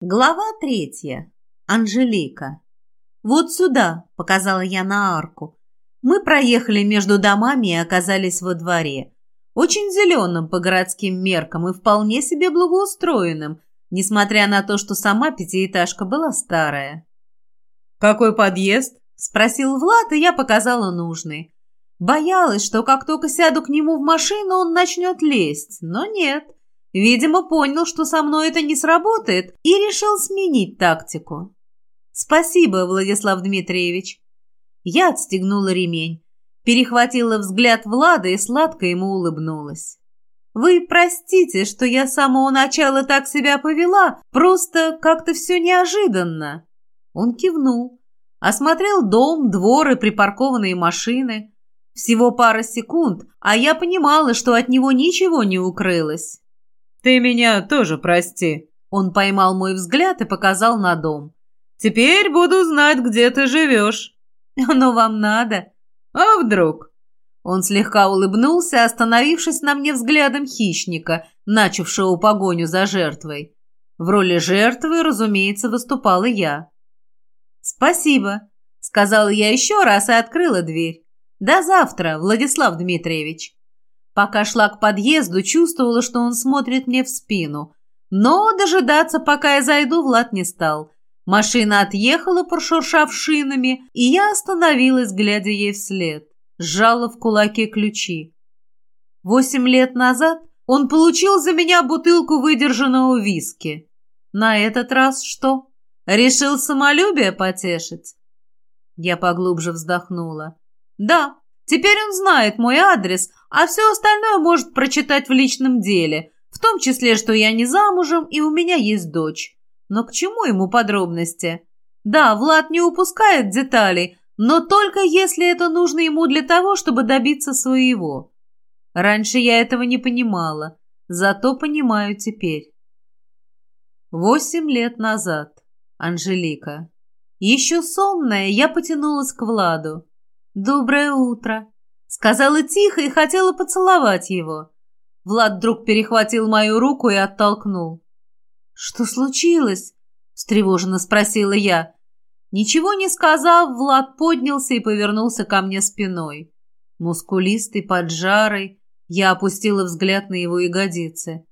Глава третья. Анжелика. «Вот сюда», — показала я на арку. Мы проехали между домами и оказались во дворе. Очень зеленым по городским меркам и вполне себе благоустроенным, несмотря на то, что сама пятиэтажка была старая. «Какой подъезд?» — спросил Влад, и я показала нужный. Боялась, что как только сяду к нему в машину, он начнет лезть, но нет. Видимо, понял, что со мной это не сработает, и решил сменить тактику. «Спасибо, Владислав Дмитриевич». Я отстегнула ремень, перехватила взгляд Влада и сладко ему улыбнулась. «Вы простите, что я с самого начала так себя повела, просто как-то все неожиданно». Он кивнул, осмотрел дом, двор и припаркованные машины. Всего пара секунд, а я понимала, что от него ничего не укрылось. «Ты меня тоже прости». Он поймал мой взгляд и показал на дом. «Теперь буду знать, где ты живешь». «Но вам надо». «А вдруг?» Он слегка улыбнулся, остановившись на мне взглядом хищника, начавшего погоню за жертвой. В роли жертвы, разумеется, выступала я. «Спасибо», — сказала я еще раз и открыла дверь. «До завтра, Владислав Дмитриевич». Пока шла к подъезду, чувствовала, что он смотрит мне в спину. Но дожидаться, пока я зайду, Влад не стал. Машина отъехала, прошуршав шинами, и я остановилась, глядя ей вслед. Сжала в кулаке ключи. Восемь лет назад он получил за меня бутылку выдержанного виски. На этот раз что? Решил самолюбие потешить? Я поглубже вздохнула. Да, теперь он знает мой адрес, а все остальное может прочитать в личном деле, в том числе, что я не замужем и у меня есть дочь. Но к чему ему подробности? Да, Влад не упускает деталей, но только если это нужно ему для того, чтобы добиться своего. Раньше я этого не понимала, зато понимаю теперь. Восемь лет назад. Анжелика. Еще сонная, я потянулась к Владу. «Доброе утро!» Сказала тихо и хотела поцеловать его. Влад вдруг перехватил мою руку и оттолкнул. «Что случилось?» – встревоженно спросила я. Ничего не сказав, Влад поднялся и повернулся ко мне спиной. Мускулистый, поджарый, я опустила взгляд на его ягодицы.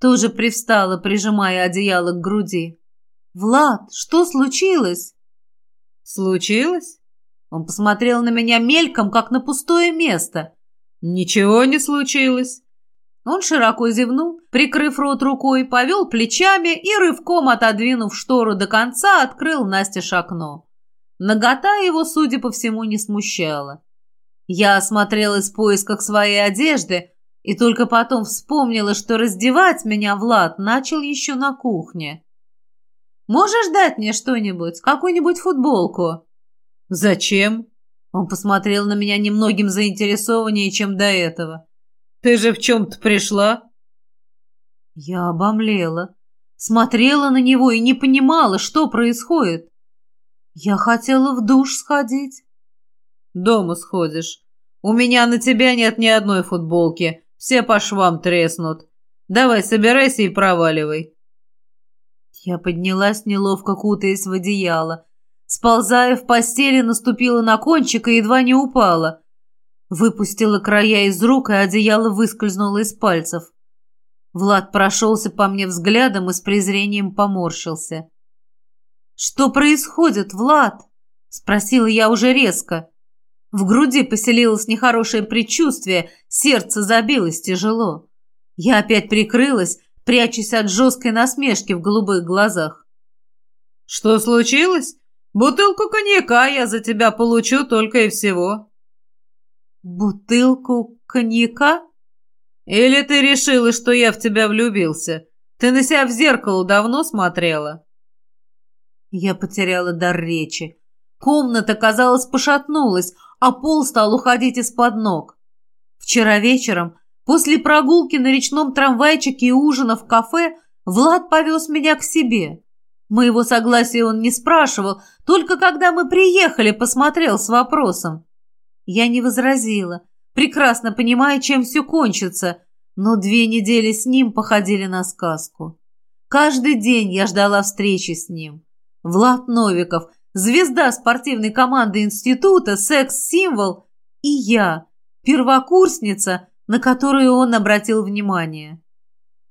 Тоже привстала, прижимая одеяло к груди. «Влад, что случилось?» «Случилось?» Он посмотрел на меня мельком, как на пустое место. «Ничего не случилось». Он широко зевнул, прикрыв рот рукой, повел плечами и, рывком отодвинув штору до конца, открыл Настеж окно. Нагота его, судя по всему, не смущала. Я осмотрелась в поисках своей одежды и только потом вспомнила, что раздевать меня Влад начал еще на кухне. «Можешь дать мне что-нибудь, какую-нибудь футболку?» «Зачем?» Он посмотрел на меня немногим заинтересованнее, чем до этого. «Ты же в чем-то пришла?» Я обомлела, смотрела на него и не понимала, что происходит. Я хотела в душ сходить. «Дома сходишь. У меня на тебя нет ни одной футболки. Все по швам треснут. Давай, собирайся и проваливай». Я поднялась, неловко кутаясь в одеяло, Сползая в постели, наступила на кончик и едва не упала. Выпустила края из рук, и одеяло выскользнуло из пальцев. Влад прошелся по мне взглядом и с презрением поморщился. «Что происходит, Влад?» — спросила я уже резко. В груди поселилось нехорошее предчувствие, сердце забилось тяжело. Я опять прикрылась, прячась от жесткой насмешки в голубых глазах. «Что случилось?» Бутылку коньяка я за тебя получу только и всего». «Бутылку коньяка?» «Или ты решила, что я в тебя влюбился? Ты на себя в зеркало давно смотрела?» Я потеряла дар речи. Комната, казалось, пошатнулась, а пол стал уходить из-под ног. Вчера вечером, после прогулки на речном трамвайчике и ужина в кафе, Влад повез меня к себе. Моего согласия он не спрашивал, только когда мы приехали, посмотрел с вопросом. Я не возразила, прекрасно понимая, чем все кончится, но две недели с ним походили на сказку. Каждый день я ждала встречи с ним. Влад Новиков, звезда спортивной команды института, секс-символ, и я, первокурсница, на которую он обратил внимание.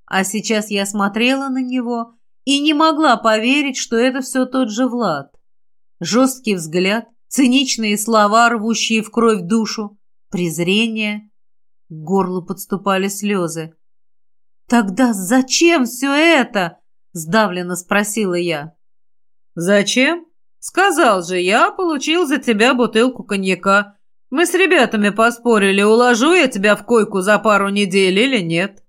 А сейчас я смотрела на него и не могла поверить, что это все тот же Влад. Жесткий взгляд, циничные слова, рвущие в кровь душу, презрение. К горлу подступали слезы. «Тогда зачем все это?» – сдавленно спросила я. «Зачем? Сказал же, я получил за тебя бутылку коньяка. Мы с ребятами поспорили, уложу я тебя в койку за пару недель или нет».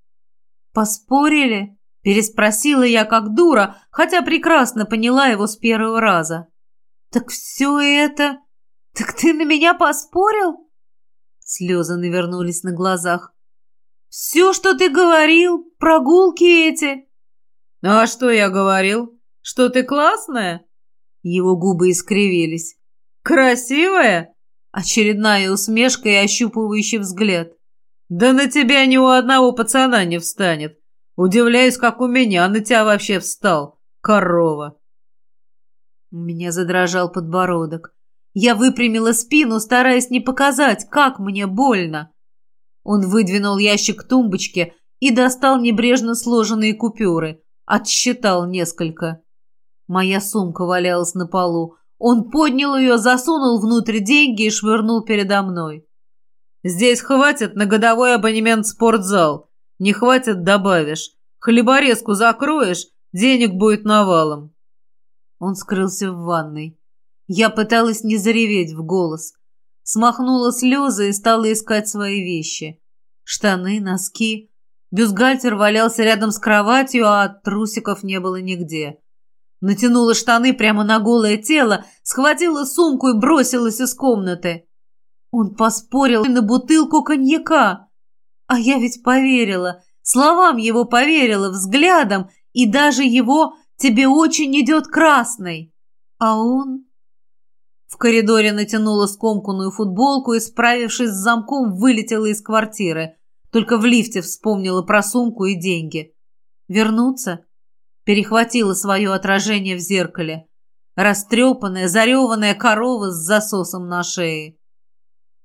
«Поспорили?» – переспросила я как дура, хотя прекрасно поняла его с первого раза. «Так все это... Так ты на меня поспорил?» Слезы навернулись на глазах. «Все, что ты говорил, прогулки эти...» «Ну а что я говорил? Что ты классная?» Его губы искривились. «Красивая?» Очередная усмешка и ощупывающий взгляд. «Да на тебя ни у одного пацана не встанет. Удивляюсь, как у меня на тебя вообще встал, корова». У меня задрожал подбородок. Я выпрямила спину, стараясь не показать, как мне больно. Он выдвинул ящик тумбочки и достал небрежно сложенные купюры. Отсчитал несколько. Моя сумка валялась на полу. Он поднял ее, засунул внутрь деньги и швырнул передо мной. «Здесь хватит на годовой абонемент в спортзал. Не хватит – добавишь. Хлеборезку закроешь – денег будет навалом». Он скрылся в ванной. Я пыталась не зареветь в голос. Смахнула слезы и стала искать свои вещи. Штаны, носки. Бюстгальтер валялся рядом с кроватью, а трусиков не было нигде. Натянула штаны прямо на голое тело, схватила сумку и бросилась из комнаты. Он поспорил на бутылку коньяка. А я ведь поверила, словам его поверила, взглядом, и даже его «тебе очень идет красный». А он... В коридоре натянула скомканную футболку и, справившись с замком, вылетела из квартиры. Только в лифте вспомнила про сумку и деньги. Вернуться? Перехватила свое отражение в зеркале. Растрепанная, зареванная корова с засосом на шее.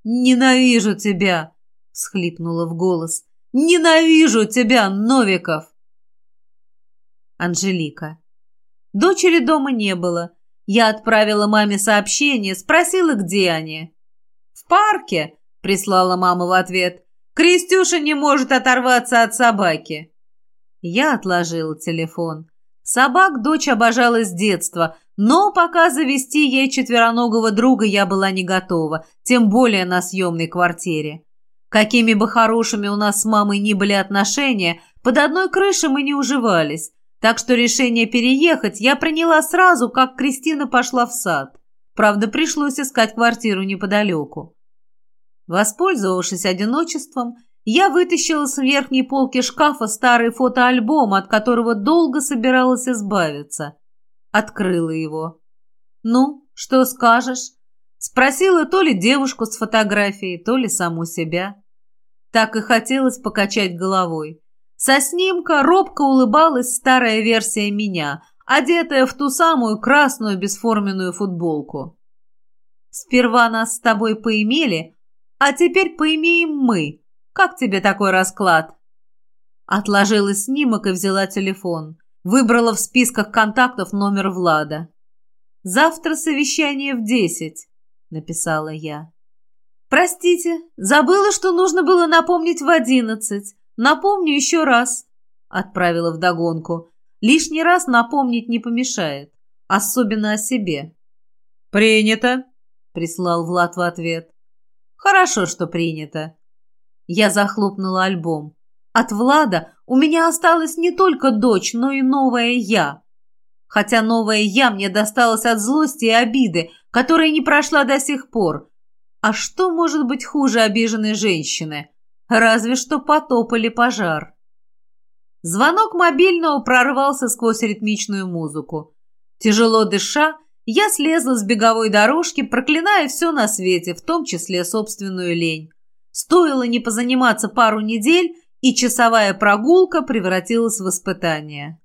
«Ненавижу тебя!» — схлипнула в голос. «Ненавижу тебя, Новиков!» Анжелика. Дочери дома не было. Я отправила маме сообщение, спросила, где они. «В парке», — прислала мама в ответ. «Крестюша не может оторваться от собаки». Я отложила телефон. Собак дочь обожала с детства, но пока завести ей четвероногого друга я была не готова, тем более на съемной квартире. Какими бы хорошими у нас с мамой ни были отношения, под одной крышей мы не уживались. Так что решение переехать я приняла сразу, как Кристина пошла в сад. Правда, пришлось искать квартиру неподалеку. Воспользовавшись одиночеством, я вытащила с верхней полки шкафа старый фотоальбом, от которого долго собиралась избавиться. Открыла его. «Ну, что скажешь?» Спросила то ли девушку с фотографией, то ли саму себя. Так и хотелось покачать головой. Со снимка робко улыбалась старая версия меня, одетая в ту самую красную бесформенную футболку. «Сперва нас с тобой поимели, а теперь поимеем мы. Как тебе такой расклад?» Отложила снимок и взяла телефон. Выбрала в списках контактов номер Влада. «Завтра совещание в десять», — написала я. «Простите, забыла, что нужно было напомнить в одиннадцать. Напомню еще раз, отправила вдогонку. Лишний раз напомнить не помешает, особенно о себе. Принято, прислал Влад в ответ. Хорошо, что принято. Я захлопнула альбом. От Влада у меня осталась не только дочь, но и новая я. Хотя новая я мне досталась от злости и обиды, которая не прошла до сих пор. А что может быть хуже обиженной женщины? Разве что потоп или пожар. Звонок мобильного прорвался сквозь ритмичную музыку. Тяжело дыша, я слезла с беговой дорожки, проклиная все на свете, в том числе собственную лень. Стоило не позаниматься пару недель, и часовая прогулка превратилась в испытание.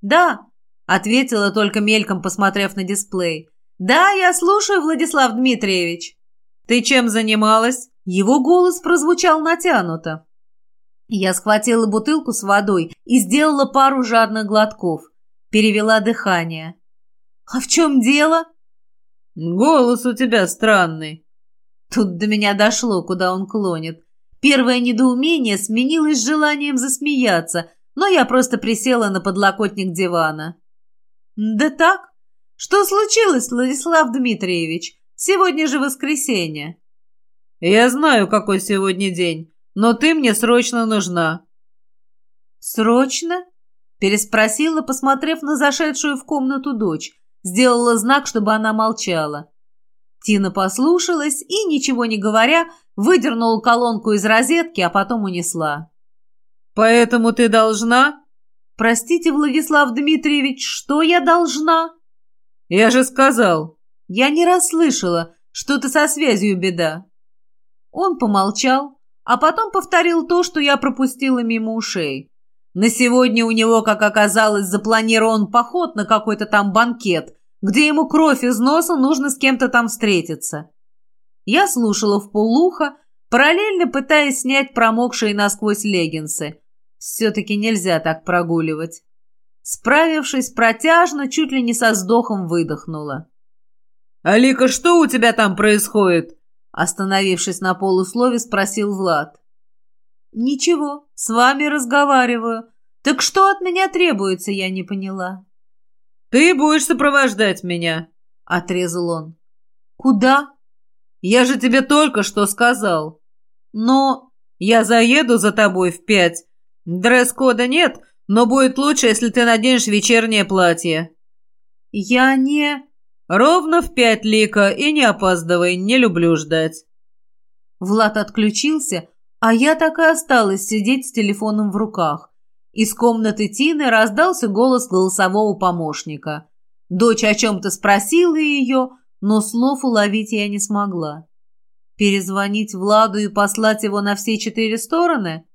«Да», — ответила, только мельком посмотрев на дисплей. «Да, я слушаю, Владислав Дмитриевич». «Ты чем занималась?» Его голос прозвучал натянуто. Я схватила бутылку с водой и сделала пару жадных глотков. Перевела дыхание. «А в чем дело?» «Голос у тебя странный». Тут до меня дошло, куда он клонит. Первое недоумение сменилось желанием засмеяться, но я просто присела на подлокотник дивана. «Да так? Что случилось, Владислав Дмитриевич? Сегодня же воскресенье». «Я знаю, какой сегодня день, но ты мне срочно нужна». «Срочно?» – переспросила, посмотрев на зашедшую в комнату дочь. Сделала знак, чтобы она молчала. Тина послушалась и, ничего не говоря, выдернула колонку из розетки, а потом унесла. «Поэтому ты должна?» «Простите, Владислав Дмитриевич, что я должна?» «Я же сказал». «Я не расслышала. Что-то со связью беда». Он помолчал, а потом повторил то, что я пропустила мимо ушей. На сегодня у него, как оказалось, запланирован поход на какой-то там банкет, где ему кровь из носа нужно с кем-то там встретиться. Я слушала в полуха, параллельно пытаясь снять промокшие насквозь леггинсы. Все-таки нельзя так прогуливать. Справившись протяжно, чуть ли не со вздохом выдохнула. «Алика, что у тебя там происходит?» Остановившись на полуслове, спросил Влад. «Ничего, с вами разговариваю. Так что от меня требуется, я не поняла». «Ты будешь сопровождать меня», — отрезал он. «Куда?» «Я же тебе только что сказал». «Но я заеду за тобой в пять. Дресс-кода нет, но будет лучше, если ты наденешь вечернее платье». «Я не...» «Ровно в пять, Лика, и не опаздывай, не люблю ждать». Влад отключился, а я так и осталась сидеть с телефоном в руках. Из комнаты Тины раздался голос голосового помощника. Дочь о чем-то спросила ее, но слов уловить я не смогла. Перезвонить Владу и послать его на все четыре стороны?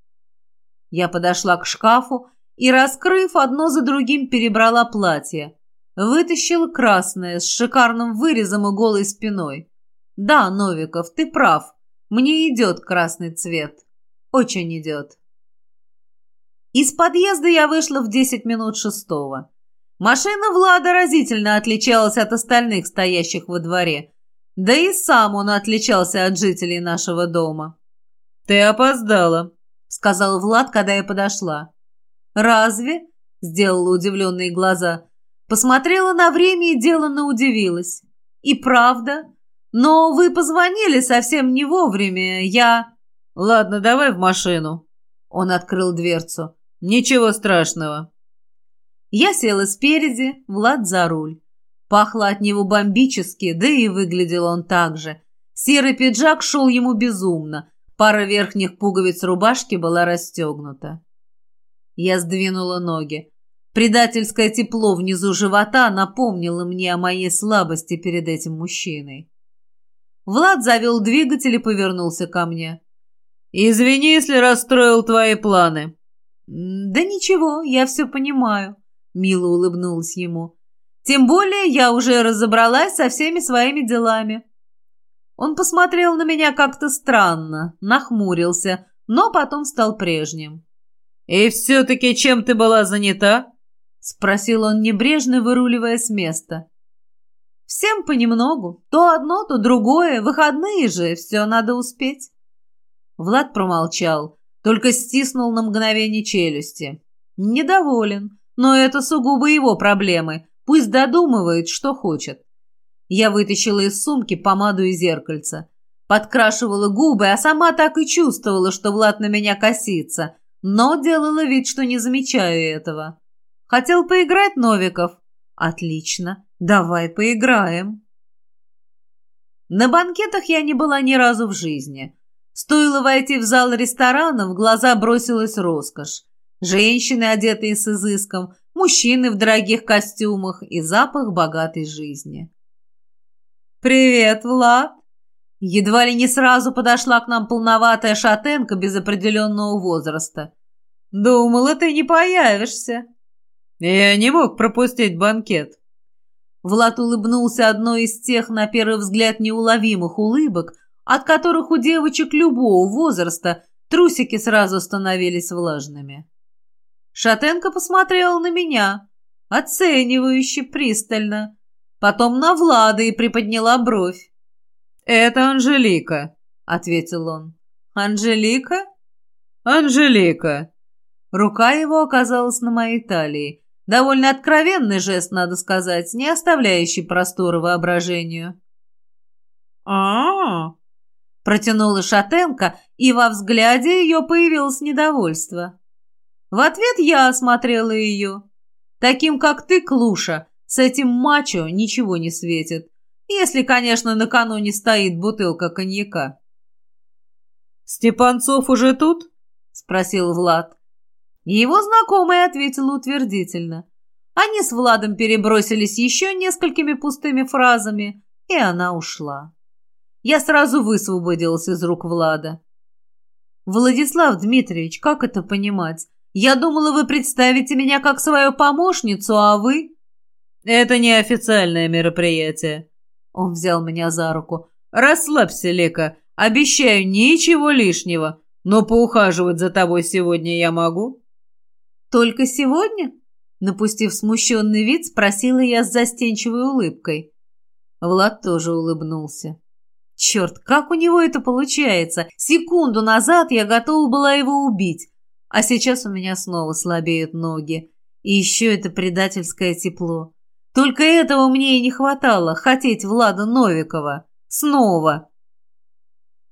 Я подошла к шкафу и, раскрыв одно за другим, перебрала платье. Вытащил красное, с шикарным вырезом и голой спиной. Да, Новиков, ты прав. Мне идет красный цвет. Очень идет. Из подъезда я вышла в десять минут шестого. Машина Влада разительно отличалась от остальных, стоящих во дворе. Да и сам он отличался от жителей нашего дома. «Ты опоздала», — сказал Влад, когда я подошла. «Разве?» — сделала удивленные глаза. Посмотрела на время и деланно удивилась. «И правда? Но вы позвонили совсем не вовремя. Я...» «Ладно, давай в машину». Он открыл дверцу. «Ничего страшного». Я села спереди, Влад за руль. Пахло от него бомбически, да и выглядел он так же. Серый пиджак шел ему безумно. Пара верхних пуговиц рубашки была расстегнута. Я сдвинула ноги. Предательское тепло внизу живота напомнило мне о моей слабости перед этим мужчиной. Влад завел двигатель и повернулся ко мне. «Извини, если расстроил твои планы». «Да ничего, я все понимаю», — мило улыбнулась ему. «Тем более я уже разобралась со всеми своими делами». Он посмотрел на меня как-то странно, нахмурился, но потом стал прежним. «И все-таки чем ты была занята?» — спросил он небрежно, выруливая с места. «Всем понемногу. То одно, то другое. Выходные же, все надо успеть». Влад промолчал, только стиснул на мгновение челюсти. «Недоволен, но это сугубо его проблемы. Пусть додумывает, что хочет». Я вытащила из сумки помаду и зеркальце. Подкрашивала губы, а сама так и чувствовала, что Влад на меня косится, но делала вид, что не замечаю этого. Хотел поиграть, Новиков? Отлично. Давай поиграем. На банкетах я не была ни разу в жизни. Стоило войти в зал ресторана, в глаза бросилась роскошь. Женщины, одетые с изыском, мужчины в дорогих костюмах и запах богатой жизни. «Привет, Влад!» Едва ли не сразу подошла к нам полноватая шатенка без определенного возраста. «Думала, ты не появишься». Я не мог пропустить банкет. Влад улыбнулся одной из тех, на первый взгляд, неуловимых улыбок, от которых у девочек любого возраста трусики сразу становились влажными. Шатенко посмотрела на меня, оценивающе, пристально, потом на Влада и приподняла бровь. «Это Анжелика», — ответил он. «Анжелика?» «Анжелика». Рука его оказалась на моей талии. Довольно откровенный жест, надо сказать, не оставляющий простора воображению. а, -а, -а протянула Шатенко, и во взгляде ее появилось недовольство. В ответ я осмотрела ее. Таким, как ты, Клуша, с этим мачо ничего не светит. Если, конечно, накануне стоит бутылка коньяка. «Степанцов уже тут?» — спросил Влад. Его знакомый ответил утвердительно. Они с Владом перебросились еще несколькими пустыми фразами, и она ушла. Я сразу высвободился из рук Влада. «Владислав Дмитриевич, как это понимать? Я думала, вы представите меня как свою помощницу, а вы...» «Это неофициальное мероприятие». Он взял меня за руку. «Расслабься, Лека. Обещаю, ничего лишнего. Но поухаживать за тобой сегодня я могу». «Только сегодня?» Напустив смущенный вид, спросила я с застенчивой улыбкой. Влад тоже улыбнулся. Черт, как у него это получается? Секунду назад я готова была его убить, а сейчас у меня снова слабеют ноги. И еще это предательское тепло. Только этого мне и не хватало, хотеть Влада Новикова. Снова.